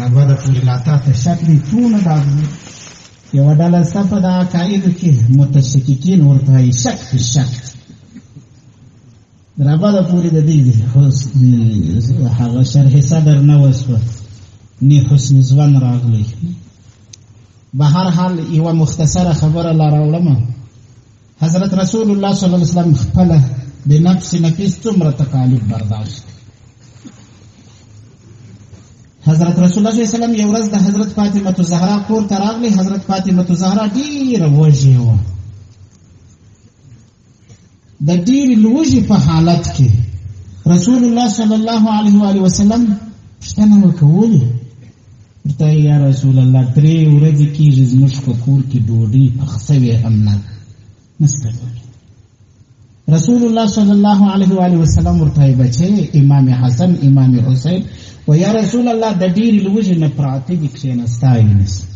رابعه د پوری لاتا ته شک دی ټول دا یو ډله صفه دا قائد کې متشککین ورته شک په شک رابعه د پوری د دې هغه شرح صدر نه وسوه نه حسن ځوان راغلی به هر حال یو مختصره خبره لاره وړم حضرت رسول الله صلی الله علیه وسلم خپل د نفس نفیس څومره تکالیف برداشت حضرت رسول الله صلی الله علیه وسلم یو ورځ د حضرت فاطمه زهرا کور ته راغلی حضرت فاطمه زهرا ډیره وږې وه د ډیرې لوږې په حالت کې رسول الله صلی الله علیه و وسلم پوښتنه وکړه ولې ته یا رسول الله درې ورځې کېږي زموږ په کور کې ډوډۍ پخ سوې هم نه نسته ډوډۍ رسول الله صلی الله علیه و آله وسلم ورته بچي امام حسن امام حسین و یا رسول الله د ډېر لوږې نه پراته دي کښېنستا یې نسته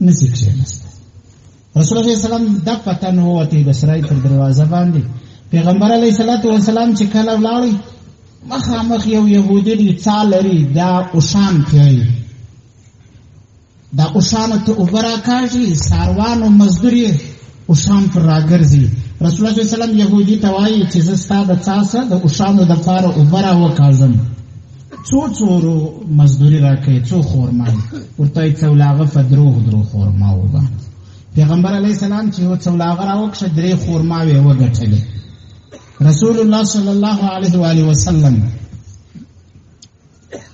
نسی کښینست رسول الله صلی الله علیه وسلم د پته نه وته د سرای پر دروازه باندې پیغمبر علیه الصلاۃ والسلام چې کله ولاړی مخامخ یو يهودي دی څالري دا اوشان کوي دا اوشان ته وبرا کاږي ساروان او مزدوري اوشان پر راګرځي رسول الله صلی الله علیه وسلم يهودي توایي چې زستا د څاسه د اوشان د لپاره وبرا وکاږم څو څو ورو مزدوري راکړي څو خورما ورته څولاغه فدروغ درو خورما وبا پیغمبر علی السلام چې و څولاغه راوښه درې خورما وې وګټلې رسول الله صلی الله علیه و علیه وسلم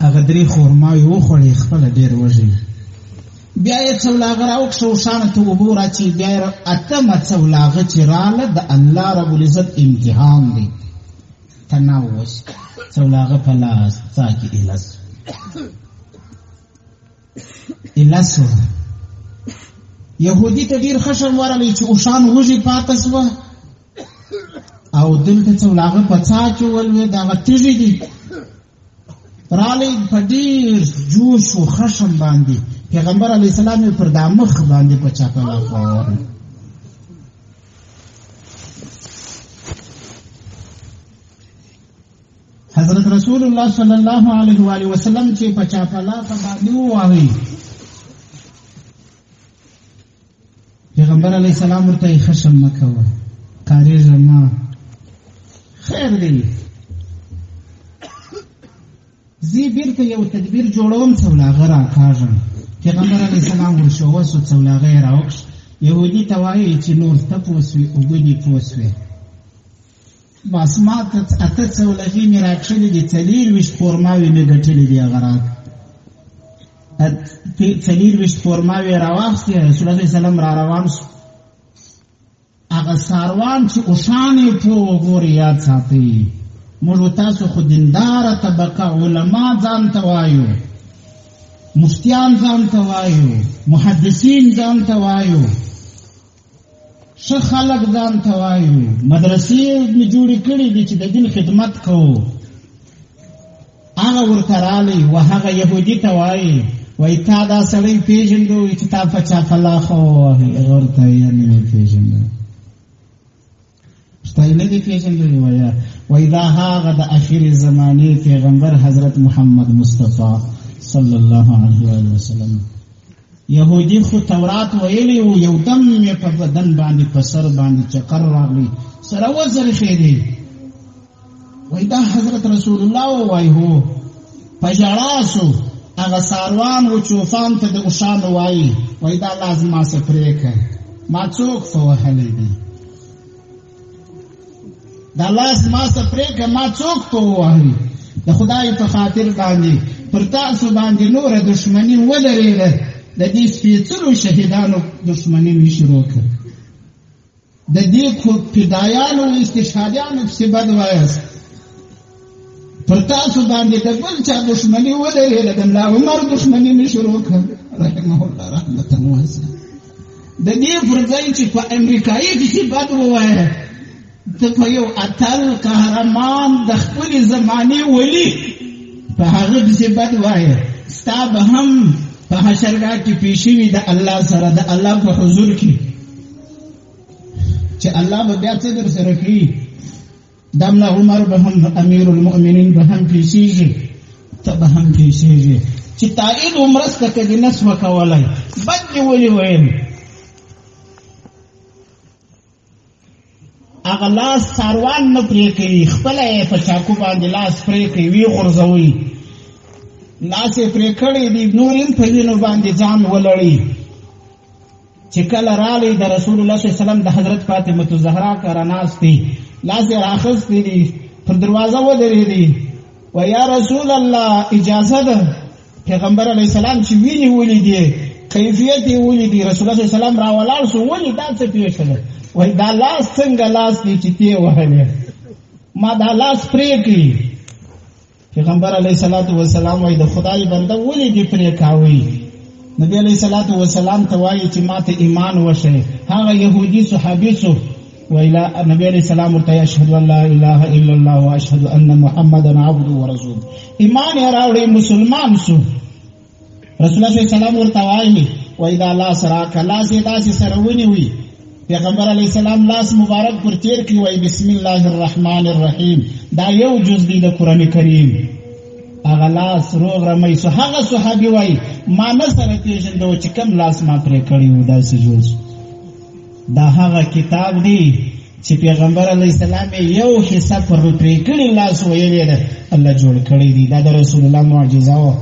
هغه درې خورما یې وخوړې خپل ډېر وژل بیا یې څولاغه راوښه او شان ته وبو راچی بیا اتمه څولاغه چې رااله د الله رب العزت امتحان دی تناوس څولاغه په لاس تا کې الس الس يهودي ته ډیر خشم ورغلی چې اوشان وږي پاتې شو او دلته څو لاغه پڅا چې ولوي دا غتیږي دي رالی په ډیر جوش او خشم باندې پیغمبر علی السلام پر د مخ باندې په چاته لا خور حضرت رسول الله صلی الله علیه و علیه وسلم چې په چاپلا په باندې وایي پیغمبر علی السلام ورته خشم مکوه قاری زما خیر دی زی بیرته یو تدبیر جوړوم څولاغه را کاږم پیغمبر علی السلام ورشو وسو څولاغه یې راوکش یهودي ته وایي چې نور ته پوسوي اوبه دي پوسوي بس ما ته اته څولغې مې راکښلې دي څلېرویشت فورماوې مې ګټلې دي هغه راته څلېرویشت فورماوې راواخیستې رسول الله سلام را روان شو هغه ساروان چې اوښان یې پو وګورې یاد ساتي موږ تاسو خو دینداره طبقه علما ځان ته وایو مفتیان ځان ته وایو محدثین ځان ته وایو ښه خلک ځان ته وایو مدرسې مې جوړې کړې دي چې د دین خدمت کوو هغه ورته رالی و هغه یهودي ته وایي وایي تا دا سړی پېژندو چې تا په چا فلاخه ووهي هغه ورته یې نه مې پېژنده ستاینه دې پیژندلې وایه وای دا هغه د اخیرې زمانې پیغمبر حضرت محمد مصطفی صلی الله علیه وسلم یهودی خو تورات ویلی و یو دم یې په بدن باندې په سر باندې چکر راغلی سره وزرښېدی وای دا حضرت رسول الله وای هو په ژړا سو هغه ساروان و چوفان ته د اوشان وای وای دا لازم ما سپریک ما څوک فوهلې دي دا لاس ما سپریک ما څوک په وهلې د خدای په خاطر باندې پر تاسو باندې نور دښمنی ولري د دې سپیڅلو شهیدانو دښمنی می شروع کړ د دې فدایانو او استشهادیانو پسې بد وایاست پر تاسو باندې د بل چا دښمني ودرېده د ملا عمر دښمني مې شروع کړه رحمه الله رحمتا واسعه د دې پر ځای چې په امریکایي پسې بد ووایه ته په یو اتل قهرمان د خپلې زمانې ولي په هغه پسې بد وایه ستا به هم په حشرګاه کې پیشي وي د الله سره د الله په حضور کې چې الله به بیا څه در سره کړي دملا عمر به هم امیر المؤمنین به هم پیسیږي ته به هم پیسیږي چې تایید عمرسته کې د نس وکولای بد دی ولي ویل هغه لاس ساروان نه پرې کوي خپل یې په چاکو باندې لاس پرې کوي وی غورځوي لاس یې پرې کړی دی نور هم په وینو باندې ځان ولړي چې کله رالی د رسول الله صلی الله علیه وسلم د حضرت فاطمه الزهرا کره ناشتي لاس یې راخستې دي پر دروازه ودرې دي و یا رسول الله اجازه ده پیغمبر علی السلام چې ویني ولې دي کیفیت یې ولې دي رسول الله صلی الله علیه وسلم راولاړ سو ولې دا څه پیښ شول وای دا لاس څنګه لاس دي چې تی وهلې ما دا لاس پرې کړی پیغمبر علیه الصلاۃ والسلام وایي د خدای بنده ولې دې پرې کاوي نبی علیه الصلاۃ والسلام ته وایي چې ما ته ایمان وشه هغه يهودي صحابي څو ویلا نبی علیه السلام ورته اشهد ان لا اله الا الله واشهد ان محمدا عبده ورسوله ایمان راوړي مسلمان شو رسول الله صلی الله ورته وایي وای دا لاس راکه لاس یې داسې سره ونیوي پیغمبر علی السلام لاس مبارک پر تیر کړي وای بسم الله الرحمن الرحیم دا یو جز دی د قران کریم هغه لاس روغ رمې سو هغه صحابي وای ما نه سره پیژندو چې کم لاس ما پرې کړی و داسې جوړ دا هغه کتاب دی چې پیغمبر علی السلام یو حصہ پر پرې کړی لاس ویلې ده الله جوړ کړی دی دا د رسول الله معجزه و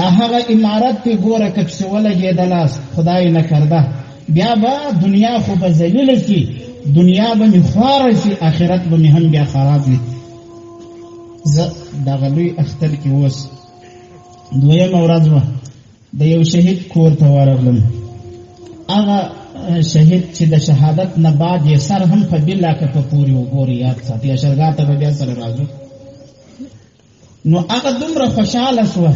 دا هغه امارت په ګوره کپ څه ولګې د لاس خدای نه کرده بیا به دنیا خو به ذلیل کی دنیا به می خوار شي آخرت به می هم بیا خراب وي زه دا غلوی اختر کې اوس دویم ورځ وه د یو شهید کور ته ورغلم هغه شهید چې د شهادت نه بعد یې سر هم په بلا کې په پوري وګوري یاد ساتي اشرګا ته بیا سره راځو نو هغه دومره خوشاله شو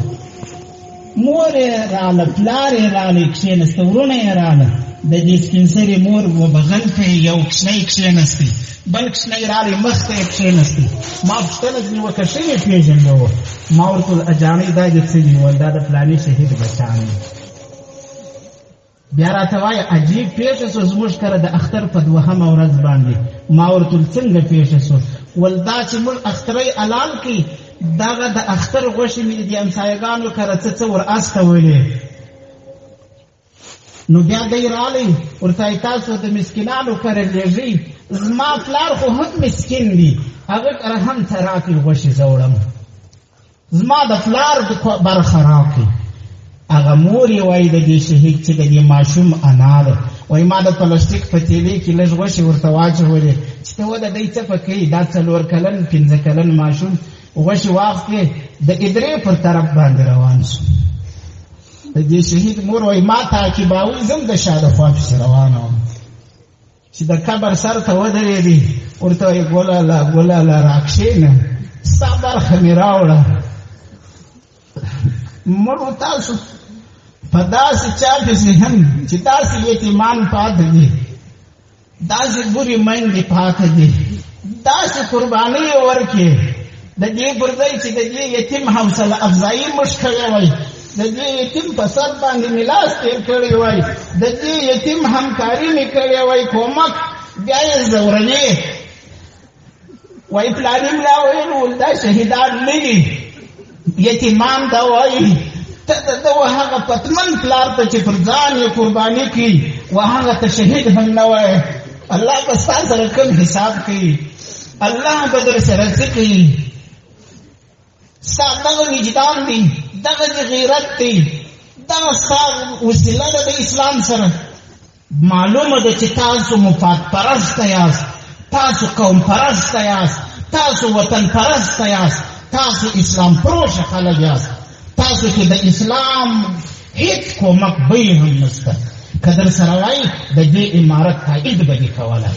مور یې رااله پلار یې رااله کښېنسته ورونه یې رااله د دې سپین سرې مور وبغل ته یو کښنی کښېنستی بل کښنی راغی مخ ته یې کښېنستو ما پوښتنه ځنې وکړه ښه یې پېژنده و ما ورته وویل اجاڼۍ دا دې څه نیول دا د فلاني شهید بچان دي بیا راته وایي عجیب پېښه سو زموږ کره د اختر په دوهمه ورځ باندې ما ورته ویل څنګه پېښه سو ول دا چې موږ اخترۍ الال کړي دغه د اختر غوښې مې د همسایګانو کره څه څه ور استولې نو بیا دی رالی ورته تاسو د مسکینانو کره لېږي زما پلار خو هم مسکین دی هغه کره هم ته راکړي غوښې زه وړم زما د پلار برخه راکړي هغه مور یې وایي د دې شهید چې د دې ماشوم انا ده وایي ما د پلاستیک په تیلې کې لږ غوښې ورته واچولې چې ته وده دی څه په کوي دا څلور کلن پنځه کلن ماشوم غوښې واخلې د ادرې پر طرف باندې روان شو د دې شهید مور وای ما تعقیباوی زم د شاده خوا پسې روانه وم چې د قبر سر ته ودرېدې ورته وایي ګوله لا ګوله لا راکښېنه ستا برخه مې راوړه مړو تاسو په داسې چا پسې هم چې داسې یتیمان پاتې دي داسې ګوري مندې پاتې دي داسې قربانۍ ورکې د دې پر ځای چې د دې یتیم حوصله افزایي موږ کړی وای د دې یتیم په سر باندې مې لاس تېر کړی وای د دې یتیم همکاري مې کړې وای کومک بیا یې ځوروې وای پلانی ملا ویل ول دا شهیدان نه دي یتیمان دا وای ته دا هغه پتمن پلار ته چې پر ځان یې قرباني کی وهغه ته شهید هم نه وای الله په سره کوم حساب کوي الله بدر سره کوي ستا دغه وجدان دی دغه د غیرت دی دغه ستا وسیله ده د اسلام سره معلومه ده چې تاسو مفاد پرست یاست تاسو قوم پرست یاست تاسو وطن پرست یاست تاسو اسلام پروش خلک یاست تاسو کې د اسلام هیڅ کومک به هم نشته که در سره وای د دې امارت تایید به دې کولای